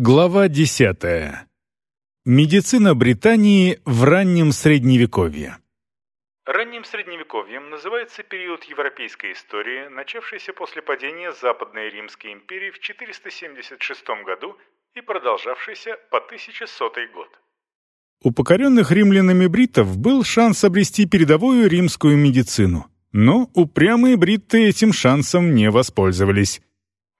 Глава 10. Медицина Британии в раннем Средневековье. Ранним Средневековьем называется период европейской истории, начавшийся после падения Западной Римской империи в 476 году и продолжавшийся по 1100 год. У покоренных римлянами бритов был шанс обрести передовую римскую медицину, но упрямые бритты этим шансом не воспользовались.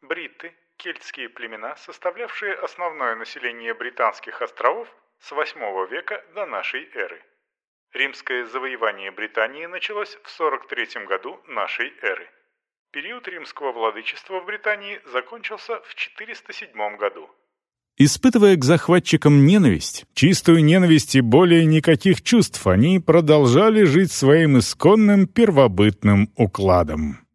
Бритты – кельтские племена, составлявшие основное население британских островов с 8 века до нашей эры. Римское завоевание Британии началось в 43 году нашей эры. Период римского владычества в Британии закончился в 407 году. Испытывая к захватчикам ненависть, чистую ненависть и более никаких чувств, они продолжали жить своим исконным первобытным укладом.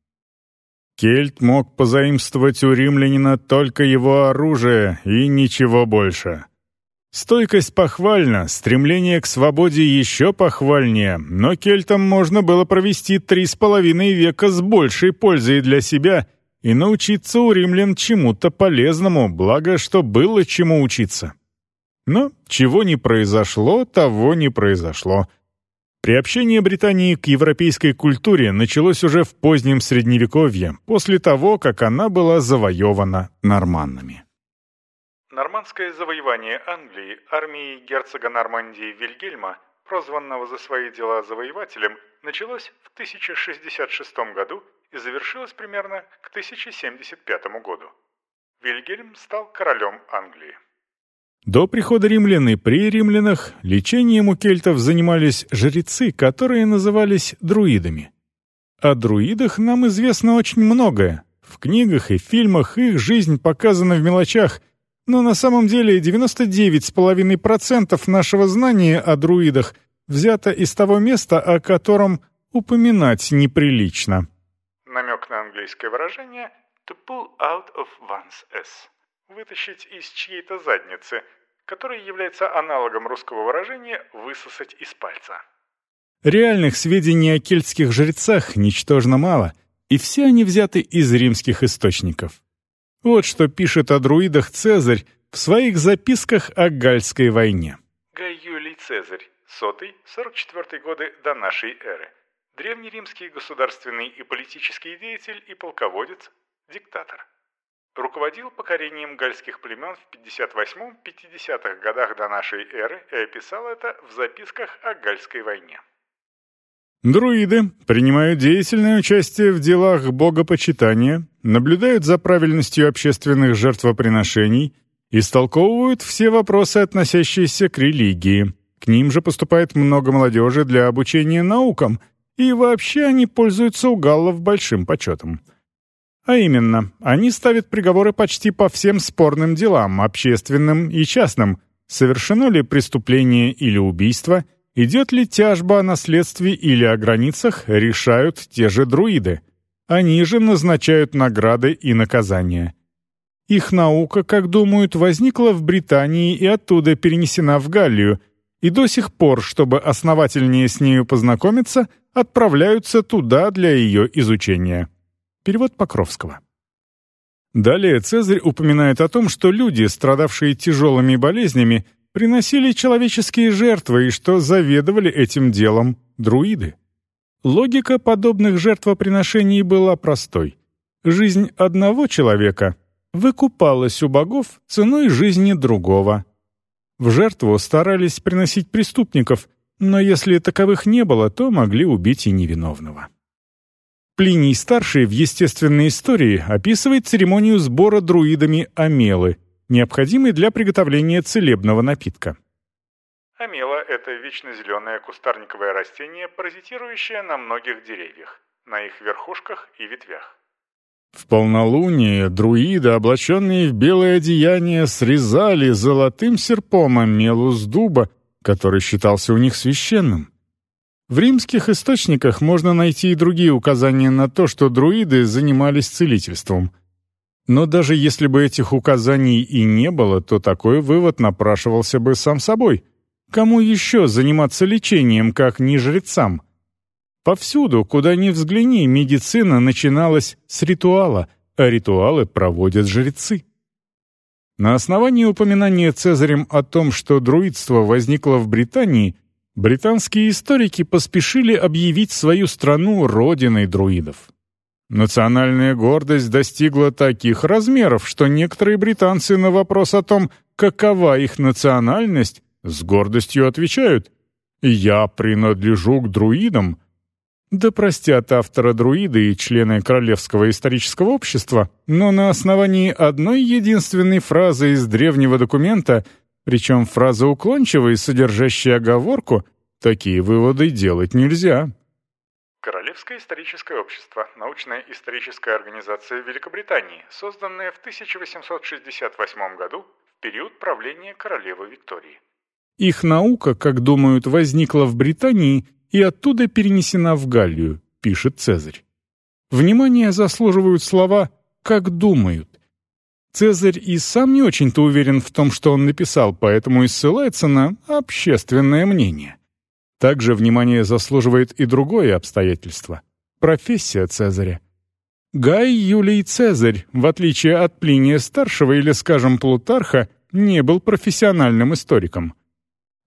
Кельт мог позаимствовать у римлянина только его оружие и ничего больше. Стойкость похвальна, стремление к свободе еще похвальнее, но кельтам можно было провести три с половиной века с большей пользой для себя и научиться у римлян чему-то полезному, благо, что было чему учиться. Но чего не произошло, того не произошло. Приобщение Британии к европейской культуре началось уже в позднем Средневековье, после того, как она была завоевана норманнами. Нормандское завоевание Англии армией герцога Нормандии Вильгельма, прозванного за свои дела завоевателем, началось в 1066 году и завершилось примерно к 1075 году. Вильгельм стал королем Англии. До прихода римлян и при римлянах лечением у кельтов занимались жрецы, которые назывались друидами. О друидах нам известно очень многое. В книгах и фильмах их жизнь показана в мелочах, но на самом деле 99,5% нашего знания о друидах взято из того места, о котором упоминать неприлично намек на английское выражение «to pull out of one's ass» – вытащить из чьей-то задницы, которое является аналогом русского выражения «высосать из пальца». Реальных сведений о кельтских жрецах ничтожно мало, и все они взяты из римских источников. Вот что пишет о друидах Цезарь в своих записках о Гальской войне. Гай Юлий Цезарь, сотый, 44 годы до нашей эры – Древнеримский государственный и политический деятель и полководец, диктатор. Руководил покорением гальских племен в 58-50-х годах до нашей эры и описал это в записках о Гальской войне. Друиды принимают деятельное участие в делах богопочитания, наблюдают за правильностью общественных жертвоприношений, истолковывают все вопросы, относящиеся к религии. К ним же поступает много молодежи для обучения наукам – и вообще они пользуются у галлов большим почетом. А именно, они ставят приговоры почти по всем спорным делам, общественным и частным, совершено ли преступление или убийство, идет ли тяжба о наследстве или о границах, решают те же друиды. Они же назначают награды и наказания. Их наука, как думают, возникла в Британии и оттуда перенесена в Галлию, и до сих пор, чтобы основательнее с нею познакомиться – отправляются туда для ее изучения. Перевод Покровского. Далее Цезарь упоминает о том, что люди, страдавшие тяжелыми болезнями, приносили человеческие жертвы и что заведовали этим делом друиды. Логика подобных жертвоприношений была простой. Жизнь одного человека выкупалась у богов ценой жизни другого. В жертву старались приносить преступников, но если таковых не было, то могли убить и невиновного. Плиний Старший в естественной истории описывает церемонию сбора друидами амелы, необходимой для приготовления целебного напитка. Амела – это вечно зеленое кустарниковое растение, паразитирующее на многих деревьях, на их верхушках и ветвях. В полнолуние друиды, облаченные в белое одеяние, срезали золотым серпом амелу с дуба, который считался у них священным. В римских источниках можно найти и другие указания на то, что друиды занимались целительством. Но даже если бы этих указаний и не было, то такой вывод напрашивался бы сам собой. Кому еще заниматься лечением, как не жрецам? Повсюду, куда ни взгляни, медицина начиналась с ритуала, а ритуалы проводят жрецы. На основании упоминания Цезарем о том, что друидство возникло в Британии, британские историки поспешили объявить свою страну родиной друидов. Национальная гордость достигла таких размеров, что некоторые британцы на вопрос о том, какова их национальность, с гордостью отвечают «Я принадлежу к друидам». Да простят автора друиды и члены Королевского исторического общества, но на основании одной единственной фразы из древнего документа, причем фраза уклончивая, содержащая оговорку, такие выводы делать нельзя. Королевское историческое общество – научная историческая организация Великобритании, созданная в 1868 году в период правления королевы Виктории. Их наука, как думают, возникла в Британии и оттуда перенесена в Галлию, пишет Цезарь. Внимание заслуживают слова «как думают». Цезарь и сам не очень-то уверен в том, что он написал, поэтому и ссылается на общественное мнение. Также внимание заслуживает и другое обстоятельство — профессия Цезаря. Гай Юлий Цезарь, в отличие от Плиния-старшего или, скажем, Плутарха, не был профессиональным историком.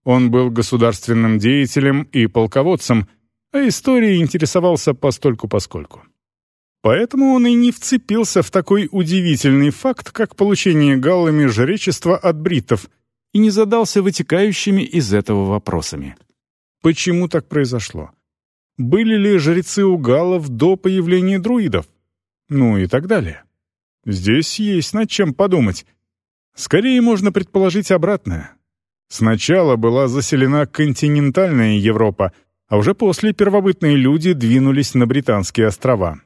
Он был государственным деятелем и полководцем, а историей интересовался постольку-поскольку. Поэтому он и не вцепился в такой удивительный факт, как получение галлами жречества от бритов, и не задался вытекающими из этого вопросами. Почему так произошло? Были ли жрецы у галлов до появления друидов? Ну и так далее. Здесь есть над чем подумать. Скорее можно предположить обратное. Сначала была заселена континентальная Европа, а уже после первобытные люди двинулись на Британские острова.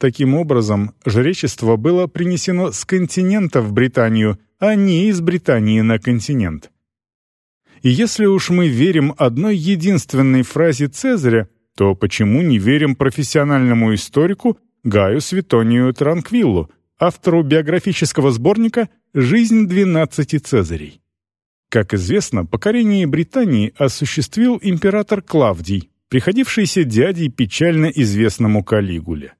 Таким образом, жречество было принесено с континента в Британию, а не из Британии на континент. И если уж мы верим одной единственной фразе Цезаря, то почему не верим профессиональному историку Гаю Светонию Транквиллу, автору биографического сборника «Жизнь двенадцати Цезарей»? Как известно, покорение Британии осуществил император Клавдий, приходившийся дядей печально известному Калигуле.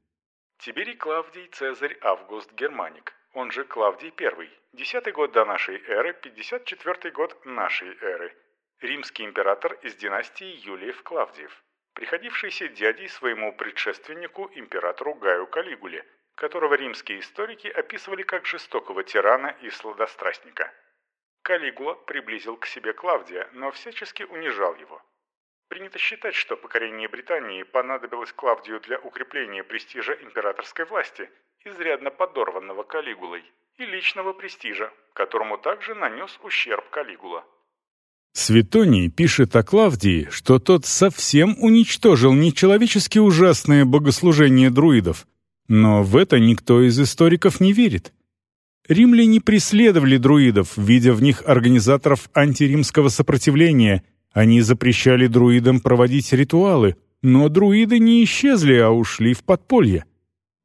Тиберий Клавдий Цезарь Август Германик, он же Клавдий I, Десятый год до нашей эры, 54 год нашей эры. Римский император из династии Юлиев-Клавдиев, приходившийся дядей своему предшественнику императору Гаю Калигуле, которого римские историки описывали как жестокого тирана и сладострастника. Калигула приблизил к себе Клавдия, но всячески унижал его. Принято считать, что покорение Британии понадобилось Клавдию для укрепления престижа императорской власти, изрядно подорванного Калигулой, и личного престижа, которому также нанес ущерб Калигула. Светоний пишет о Клавдии, что тот совсем уничтожил нечеловечески ужасное богослужение друидов, но в это никто из историков не верит. Римляне преследовали друидов, видя в них организаторов антиримского сопротивления, они запрещали друидам проводить ритуалы, но друиды не исчезли, а ушли в подполье.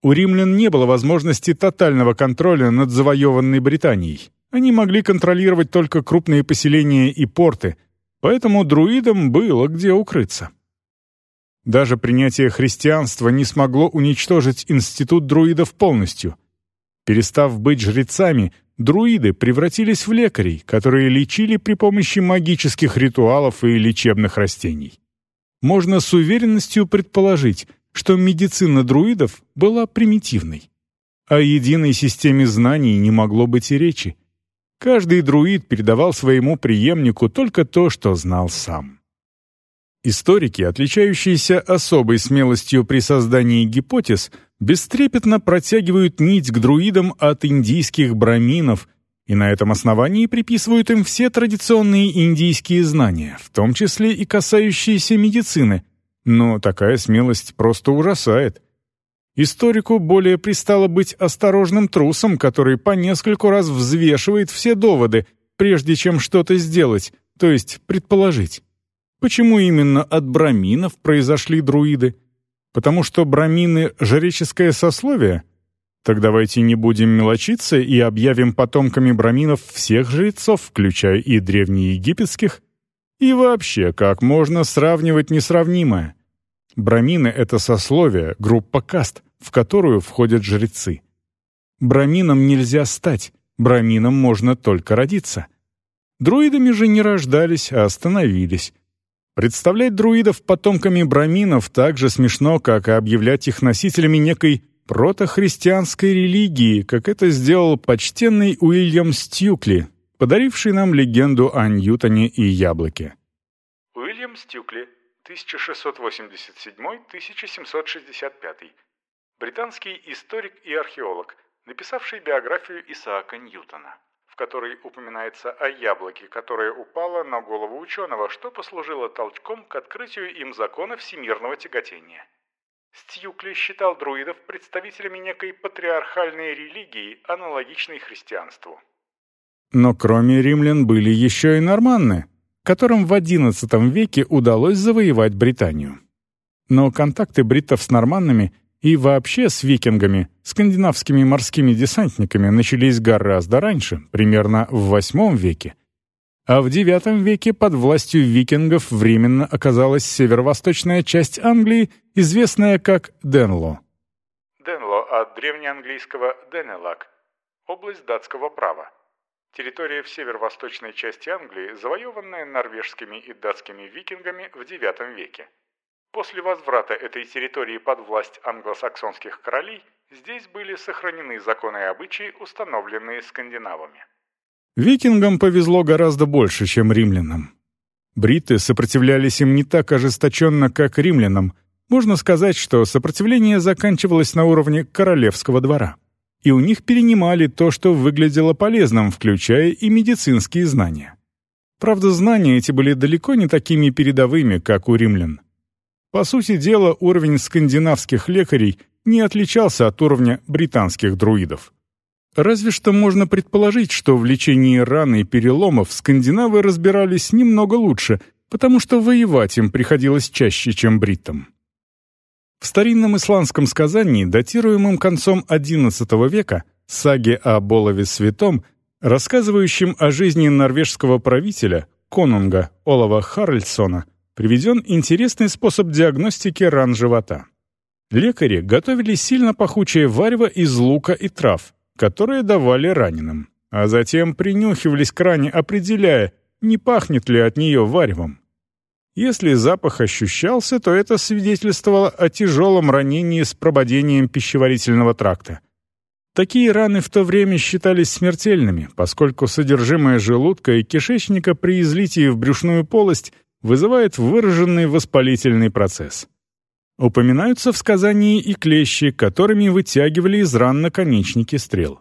У римлян не было возможности тотального контроля над завоеванной Британией. Они могли контролировать только крупные поселения и порты, поэтому друидам было где укрыться. Даже принятие христианства не смогло уничтожить институт друидов полностью. Перестав быть жрецами, друиды превратились в лекарей, которые лечили при помощи магических ритуалов и лечебных растений. Можно с уверенностью предположить, что медицина друидов была примитивной. О единой системе знаний не могло быть и речи. Каждый друид передавал своему преемнику только то, что знал сам. Историки, отличающиеся особой смелостью при создании гипотез, бестрепетно протягивают нить к друидам от индийских браминов и на этом основании приписывают им все традиционные индийские знания, в том числе и касающиеся медицины – но такая смелость просто ужасает. Историку более пристало быть осторожным трусом, который по нескольку раз взвешивает все доводы, прежде чем что-то сделать, то есть предположить. Почему именно от браминов произошли друиды? Потому что брамины — жреческое сословие? Так давайте не будем мелочиться и объявим потомками браминов всех жрецов, включая и древнеегипетских, и вообще, как можно сравнивать несравнимое? Брамины — это сословие, группа каст, в которую входят жрецы. Брамином нельзя стать, Браминам можно только родиться. Друидами же не рождались, а становились. Представлять друидов потомками браминов так же смешно, как и объявлять их носителями некой протохристианской религии, как это сделал почтенный Уильям Стюкли, подаривший нам легенду о Ньютоне и яблоке. Уильям Стюкли, 1687-1765. Британский историк и археолог, написавший биографию Исаака Ньютона в которой упоминается о яблоке, которое упало на голову ученого, что послужило толчком к открытию им закона всемирного тяготения. Стьюкли считал друидов представителями некой патриархальной религии, аналогичной христианству. Но кроме римлян были еще и норманны, которым в XI веке удалось завоевать Британию. Но контакты бриттов с норманнами и вообще с викингами, скандинавскими морскими десантниками начались гораздо раньше, примерно в VIII веке. А в IX веке под властью викингов временно оказалась северо-восточная часть Англии, известная как Денло. Денло от древнеанглийского «денелак» – область датского права. Территория в северо-восточной части Англии, завоеванная норвежскими и датскими викингами в IX веке. После возврата этой территории под власть англосаксонских королей, здесь были сохранены законы и обычаи, установленные скандинавами. Викингам повезло гораздо больше, чем римлянам. Бриты сопротивлялись им не так ожесточенно, как римлянам. Можно сказать, что сопротивление заканчивалось на уровне королевского двора. И у них перенимали то, что выглядело полезным, включая и медицинские знания. Правда, знания эти были далеко не такими передовыми, как у римлян. По сути дела, уровень скандинавских лекарей не отличался от уровня британских друидов. Разве что можно предположить, что в лечении ран и переломов скандинавы разбирались немного лучше, потому что воевать им приходилось чаще, чем бриттам. В старинном исландском сказании, датируемом концом XI века, саге о Болове Святом, рассказывающем о жизни норвежского правителя, конунга Олава Харальдсона, приведен интересный способ диагностики ран живота. Лекари готовили сильно пахучее варево из лука и трав, которые давали раненым, а затем принюхивались к ране, определяя, не пахнет ли от нее варевом. Если запах ощущался, то это свидетельствовало о тяжелом ранении с прободением пищеварительного тракта. Такие раны в то время считались смертельными, поскольку содержимое желудка и кишечника при излитии в брюшную полость вызывает выраженный воспалительный процесс. Упоминаются в сказании и клещи, которыми вытягивали из ран наконечники стрел.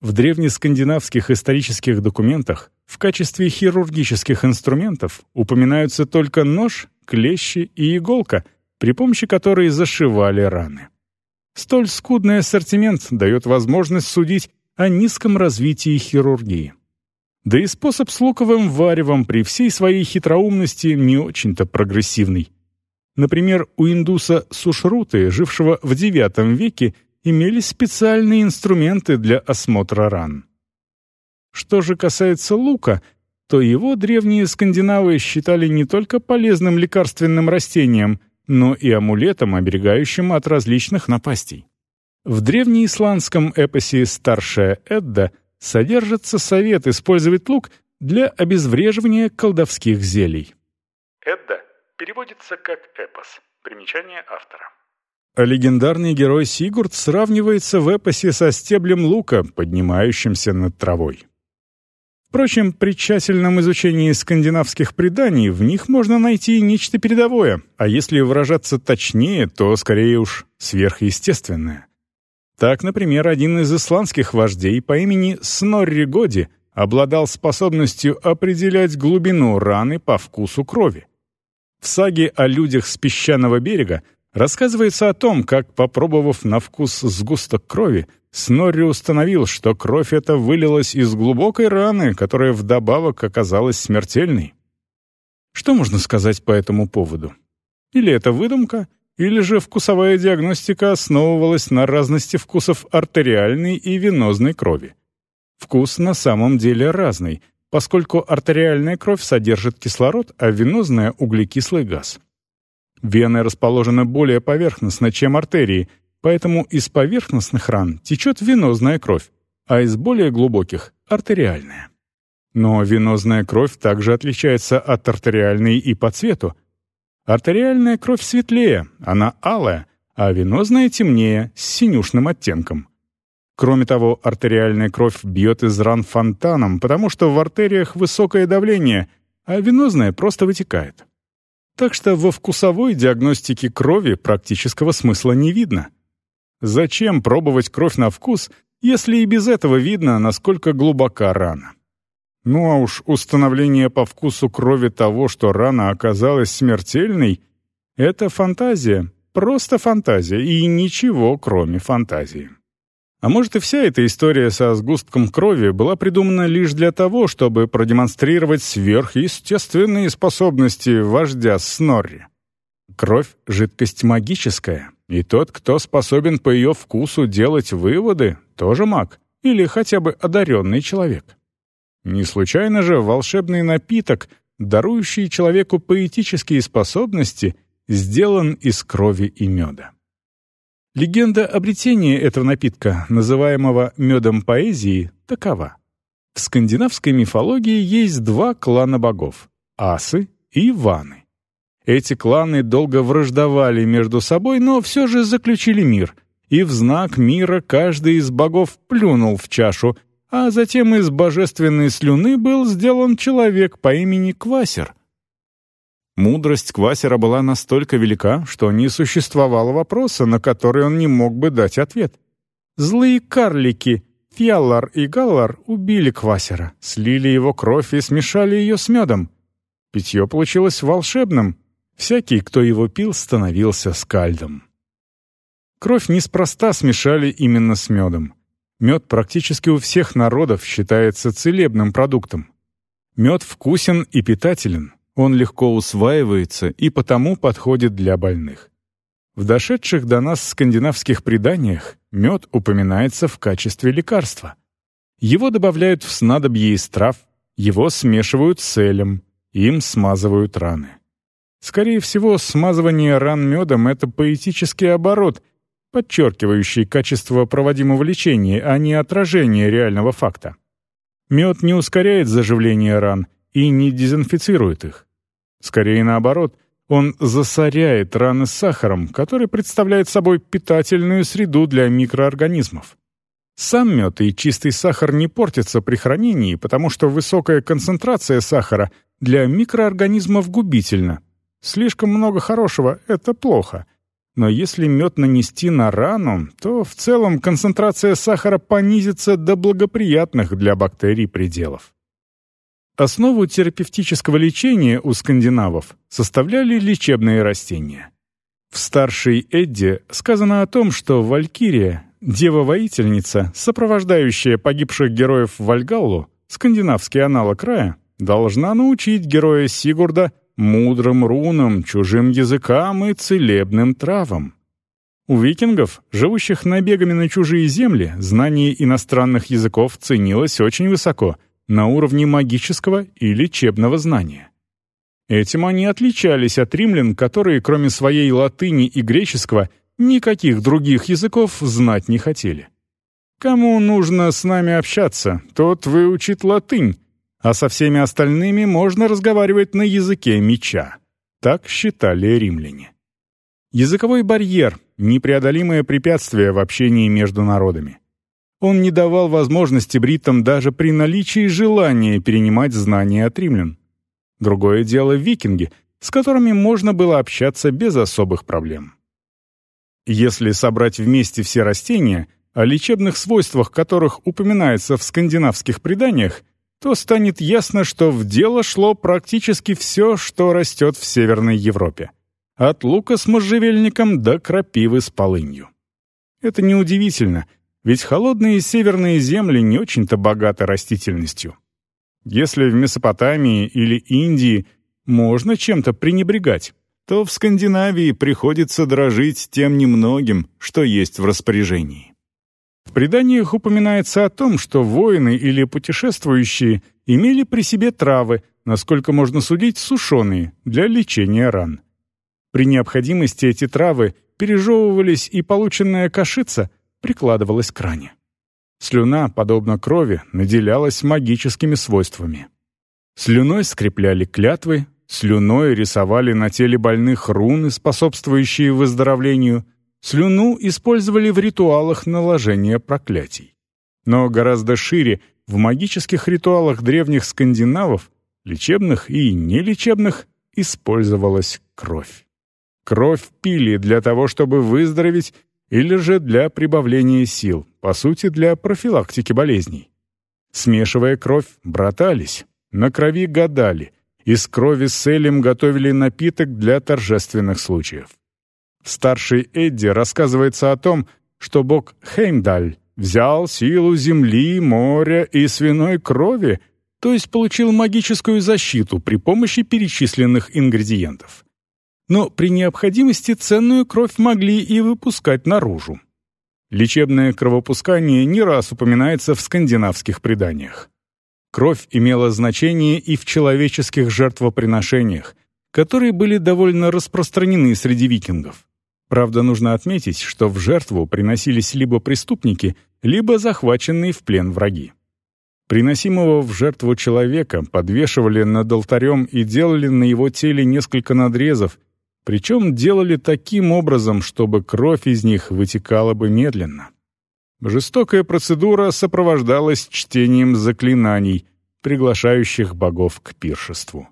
В древнескандинавских исторических документах в качестве хирургических инструментов упоминаются только нож, клещи и иголка, при помощи которой зашивали раны. Столь скудный ассортимент дает возможность судить о низком развитии хирургии. Да и способ с луковым варевом при всей своей хитроумности не очень-то прогрессивный. Например, у индуса Сушруты, жившего в IX веке, имелись специальные инструменты для осмотра ран. Что же касается лука, то его древние скандинавы считали не только полезным лекарственным растением, но и амулетом, оберегающим от различных напастей. В древнеисландском эпосе «Старшая Эдда» содержится совет использовать лук для обезвреживания колдовских зелий. Эдда переводится как эпос. Примечание автора. Легендарный герой Сигурд сравнивается в эпосе со стеблем лука, поднимающимся над травой. Впрочем, при тщательном изучении скандинавских преданий в них можно найти нечто передовое, а если выражаться точнее, то скорее уж сверхъестественное. Так, например, один из исландских вождей по имени Снорри Годи обладал способностью определять глубину раны по вкусу крови. В саге о людях с песчаного берега рассказывается о том, как, попробовав на вкус сгусток крови, Снорри установил, что кровь эта вылилась из глубокой раны, которая вдобавок оказалась смертельной. Что можно сказать по этому поводу? Или это выдумка, или же вкусовая диагностика основывалась на разности вкусов артериальной и венозной крови. Вкус на самом деле разный, поскольку артериальная кровь содержит кислород, а венозная — углекислый газ. Вены расположены более поверхностно, чем артерии, поэтому из поверхностных ран течет венозная кровь, а из более глубоких — артериальная. Но венозная кровь также отличается от артериальной и по цвету. Артериальная кровь светлее, она алая, а венозная темнее, с синюшным оттенком. Кроме того, артериальная кровь бьет из ран фонтаном, потому что в артериях высокое давление, а венозная просто вытекает. Так что во вкусовой диагностике крови практического смысла не видно. Зачем пробовать кровь на вкус, если и без этого видно, насколько глубока рана? Ну а уж установление по вкусу крови того, что рана оказалась смертельной, это фантазия, просто фантазия и ничего, кроме фантазии. А может и вся эта история со сгустком крови была придумана лишь для того, чтобы продемонстрировать сверхъестественные способности вождя Снорри. Кровь — жидкость магическая, и тот, кто способен по ее вкусу делать выводы, тоже маг, или хотя бы одаренный человек. Не случайно же волшебный напиток, дарующий человеку поэтические способности, сделан из крови и меда. Легенда обретения этого напитка, называемого медом поэзии, такова. В скандинавской мифологии есть два клана богов — асы и ваны. Эти кланы долго враждовали между собой, но все же заключили мир, и в знак мира каждый из богов плюнул в чашу, а затем из божественной слюны был сделан человек по имени Квасер — Мудрость Квасера была настолько велика, что не существовало вопроса, на который он не мог бы дать ответ. Злые карлики, Фьяллар и Галлар, убили Квасера, слили его кровь и смешали ее с медом. Питье получилось волшебным. Всякий, кто его пил, становился скальдом. Кровь неспроста смешали именно с медом. Мед практически у всех народов считается целебным продуктом. Мед вкусен и питателен, он легко усваивается и потому подходит для больных. В дошедших до нас скандинавских преданиях мед упоминается в качестве лекарства. Его добавляют в снадобье из трав, его смешивают с элем, им смазывают раны. Скорее всего, смазывание ран медом — это поэтический оборот, подчеркивающий качество проводимого лечения, а не отражение реального факта. Мед не ускоряет заживление ран — и не дезинфицирует их. Скорее наоборот, он засоряет раны сахаром, который представляет собой питательную среду для микроорганизмов. Сам мед и чистый сахар не портятся при хранении, потому что высокая концентрация сахара для микроорганизмов губительна. Слишком много хорошего — это плохо. Но если мед нанести на рану, то в целом концентрация сахара понизится до благоприятных для бактерий пределов. Основу терапевтического лечения у скандинавов составляли лечебные растения. В старшей Эдде сказано о том, что Валькирия, дева-воительница, сопровождающая погибших героев в Вальгаллу, скандинавский аналог рая, должна научить героя Сигурда мудрым рунам, чужим языкам и целебным травам. У викингов, живущих набегами на чужие земли, знание иностранных языков ценилось очень высоко — на уровне магического и лечебного знания. Этим они отличались от римлян, которые, кроме своей латыни и греческого, никаких других языков знать не хотели. Кому нужно с нами общаться, тот выучит латынь, а со всеми остальными можно разговаривать на языке меча. Так считали римляне. Языковой барьер — непреодолимое препятствие в общении между народами. Он не давал возможности бритам даже при наличии желания перенимать знания от римлян. Другое дело викинги, с которыми можно было общаться без особых проблем. Если собрать вместе все растения, о лечебных свойствах которых упоминается в скандинавских преданиях, то станет ясно, что в дело шло практически все, что растет в Северной Европе. От лука с можжевельником до крапивы с полынью. Это неудивительно — ведь холодные северные земли не очень-то богаты растительностью. Если в Месопотамии или Индии можно чем-то пренебрегать, то в Скандинавии приходится дрожить тем немногим, что есть в распоряжении. В преданиях упоминается о том, что воины или путешествующие имели при себе травы, насколько можно судить, сушеные, для лечения ран. При необходимости эти травы пережевывались, и полученная кашица — прикладывалась к ране. Слюна, подобно крови, наделялась магическими свойствами. Слюной скрепляли клятвы, слюной рисовали на теле больных руны, способствующие выздоровлению, слюну использовали в ритуалах наложения проклятий. Но гораздо шире в магических ритуалах древних скандинавов, лечебных и нелечебных, использовалась кровь. Кровь пили для того, чтобы выздороветь, или же для прибавления сил, по сути, для профилактики болезней. Смешивая кровь, братались, на крови гадали, из крови с элем готовили напиток для торжественных случаев. В старшей Эдди рассказывается о том, что бог Хеймдаль взял силу земли, моря и свиной крови, то есть получил магическую защиту при помощи перечисленных ингредиентов. Но при необходимости ценную кровь могли и выпускать наружу. Лечебное кровопускание не раз упоминается в скандинавских преданиях. Кровь имела значение и в человеческих жертвоприношениях, которые были довольно распространены среди викингов. Правда, нужно отметить, что в жертву приносились либо преступники, либо захваченные в плен враги. Приносимого в жертву человека подвешивали над алтарем и делали на его теле несколько надрезов, причем делали таким образом, чтобы кровь из них вытекала бы медленно. Жестокая процедура сопровождалась чтением заклинаний, приглашающих богов к пиршеству.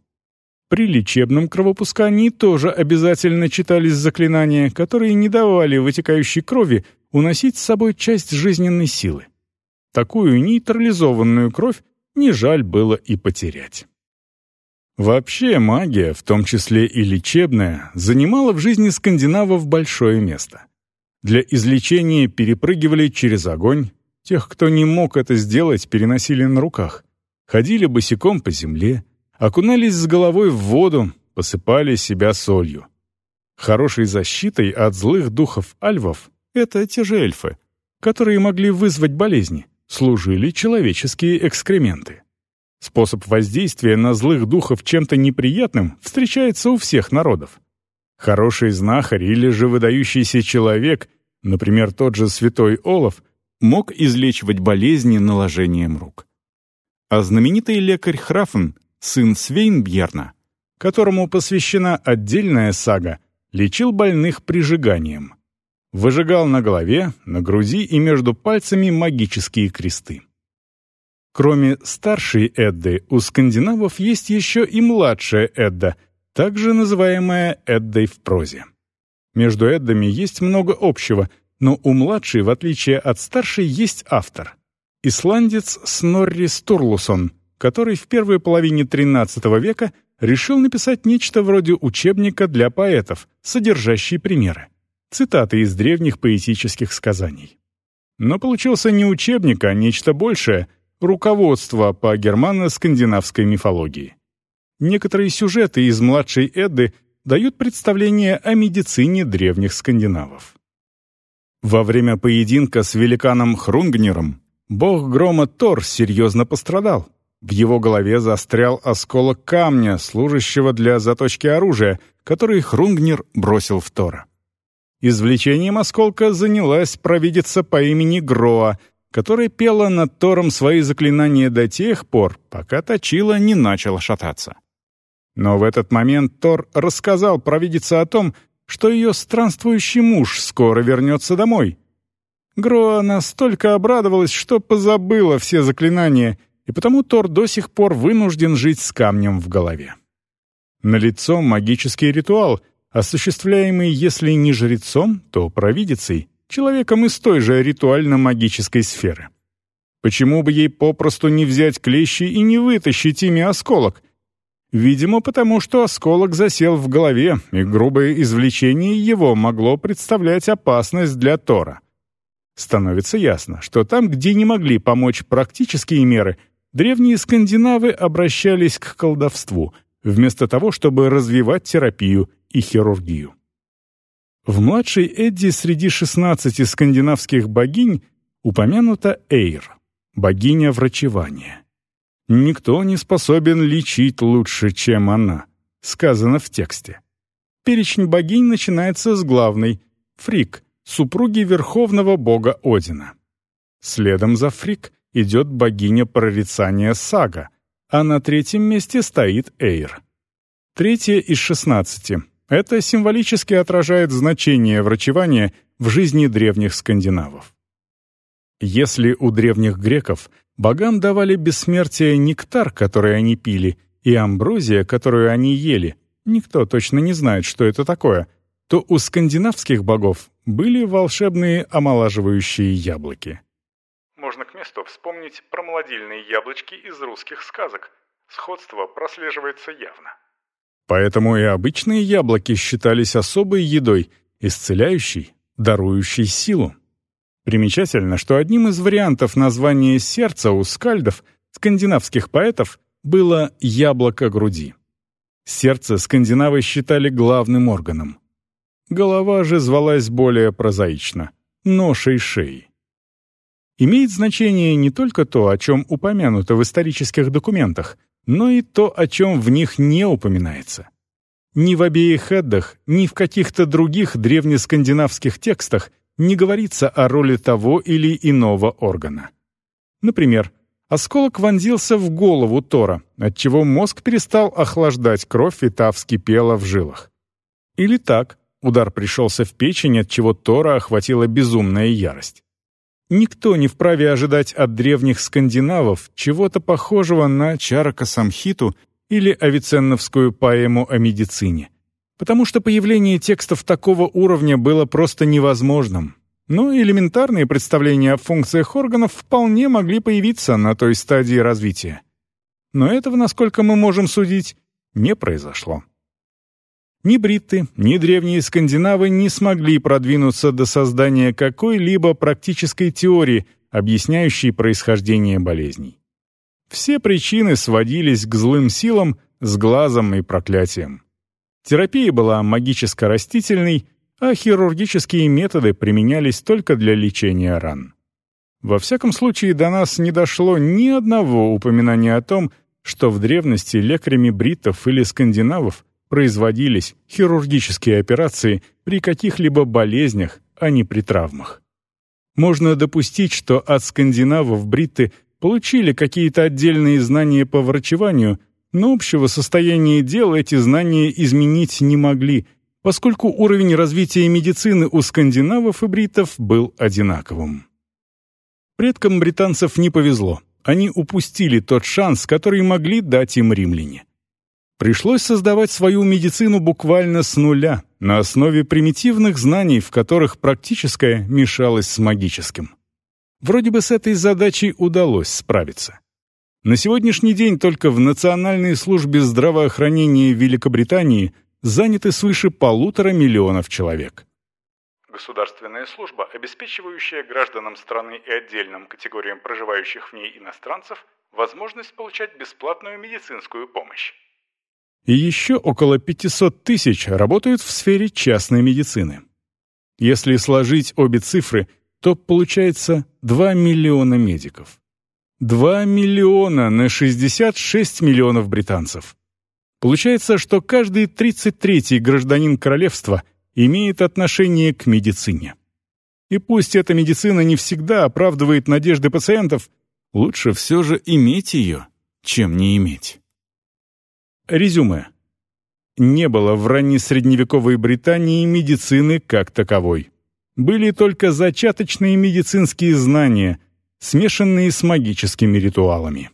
При лечебном кровопускании тоже обязательно читались заклинания, которые не давали вытекающей крови уносить с собой часть жизненной силы. Такую нейтрализованную кровь не жаль было и потерять. Вообще магия, в том числе и лечебная, занимала в жизни скандинавов большое место. Для излечения перепрыгивали через огонь, тех, кто не мог это сделать, переносили на руках, ходили босиком по земле, окунались с головой в воду, посыпали себя солью. Хорошей защитой от злых духов альвов — это те же эльфы, которые могли вызвать болезни, служили человеческие экскременты. Способ воздействия на злых духов чем-то неприятным встречается у всех народов. Хороший знахарь или же выдающийся человек, например, тот же святой Олаф, мог излечивать болезни наложением рук. А знаменитый лекарь Храфен сын Свейнбьерна, которому посвящена отдельная сага, лечил больных прижиганием. Выжигал на голове, на груди и между пальцами магические кресты. Кроме старшей Эдды, у скандинавов есть еще и младшая Эдда, также называемая Эддой в прозе. Между Эддами есть много общего, но у младшей, в отличие от старшей, есть автор. Исландец Снорри Стурлусон, который в первой половине XIII века решил написать нечто вроде учебника для поэтов, содержащий примеры. Цитаты из древних поэтических сказаний. Но получился не учебник, а нечто большее — руководство по германо-скандинавской мифологии. Некоторые сюжеты из младшей Эдды дают представление о медицине древних скандинавов. Во время поединка с великаном Хрунгнером бог грома Тор серьезно пострадал. В его голове застрял осколок камня, служащего для заточки оружия, который Хрунгнер бросил в Тора. Извлечением осколка занялась провидица по имени Гроа, которая пела над Тором свои заклинания до тех пор, пока точила не начала шататься. Но в этот момент Тор рассказал провидице о том, что ее странствующий муж скоро вернется домой. Гроа настолько обрадовалась, что позабыла все заклинания — и потому Тор до сих пор вынужден жить с камнем в голове. Налицо магический ритуал, осуществляемый, если не жрецом, то провидицей, человеком из той же ритуально-магической сферы. Почему бы ей попросту не взять клещи и не вытащить ими осколок? Видимо, потому что осколок засел в голове, и грубое извлечение его могло представлять опасность для Тора. Становится ясно, что там, где не могли помочь практические меры — древние скандинавы обращались к колдовству, вместо того, чтобы развивать терапию и хирургию. В младшей Эдди среди 16 скандинавских богинь упомянута Эйр, богиня врачевания. «Никто не способен лечить лучше, чем она», сказано в тексте. Перечень богинь начинается с главной — Фрик, супруги верховного бога Одина. Следом за Фрик идет богиня прорицания Сага, а на третьем месте стоит Эйр. Третье из шестнадцати. Это символически отражает значение врачевания в жизни древних скандинавов. Если у древних греков богам давали бессмертие нектар, который они пили, и амброзия, которую они ели, никто точно не знает, что это такое, то у скандинавских богов были волшебные омолаживающие яблоки. Месту вспомнить про молодильные яблочки из русских сказок. Сходство прослеживается явно. Поэтому и обычные яблоки считались особой едой, исцеляющей, дарующей силу. Примечательно, что одним из вариантов названия сердца у скальдов, скандинавских поэтов, было «яблоко груди». Сердце скандинавы считали главным органом. Голова же звалась более прозаично — ношей шеи. Имеет значение не только то, о чем упомянуто в исторических документах, но и то, о чем в них не упоминается. Ни в обеих Эддах, ни в каких-то других древнескандинавских текстах не говорится о роли того или иного органа. Например, осколок вонзился в голову Тора, отчего мозг перестал охлаждать кровь, и та вскипела в жилах. Или так, удар пришелся в печень, отчего Тора охватила безумная ярость. Никто не вправе ожидать от древних скандинавов чего-то похожего на Чарака Самхиту или Авиценновскую поэму о медицине, потому что появление текстов такого уровня было просто невозможным. Но элементарные представления о функциях органов вполне могли появиться на той стадии развития. Но этого, насколько мы можем судить, не произошло. Ни бритты, ни древние скандинавы не смогли продвинуться до создания какой-либо практической теории, объясняющей происхождение болезней. Все причины сводились к злым силам, с глазом и проклятием. Терапия была магическо-растительной, а хирургические методы применялись только для лечения ран. Во всяком случае, до нас не дошло ни одного упоминания о том, что в древности лекарями бриттов или скандинавов производились хирургические операции при каких-либо болезнях, а не при травмах. Можно допустить, что от скандинавов бритты получили какие-то отдельные знания по врачеванию, но общего состояния дел эти знания изменить не могли, поскольку уровень развития медицины у скандинавов и бриттов был одинаковым. Предкам британцев не повезло. Они упустили тот шанс, который могли дать им римляне. Пришлось создавать свою медицину буквально с нуля, на основе примитивных знаний, в которых практическое мешалось с магическим. Вроде бы с этой задачей удалось справиться. На сегодняшний день только в Национальной службе здравоохранения Великобритании заняты свыше полутора миллионов человек. Государственная служба, обеспечивающая гражданам страны и отдельным категориям проживающих в ней иностранцев возможность получать бесплатную медицинскую помощь и еще около 500 тысяч работают в сфере частной медицины. Если сложить обе цифры, то получается 2 миллиона медиков. 2 миллиона на 66 миллионов британцев. Получается, что каждый 33-й гражданин королевства имеет отношение к медицине. И пусть эта медицина не всегда оправдывает надежды пациентов, лучше все же иметь ее, чем не иметь. Резюме. Не было в раннесредневековой Британии медицины как таковой. Были только зачаточные медицинские знания, смешанные с магическими ритуалами.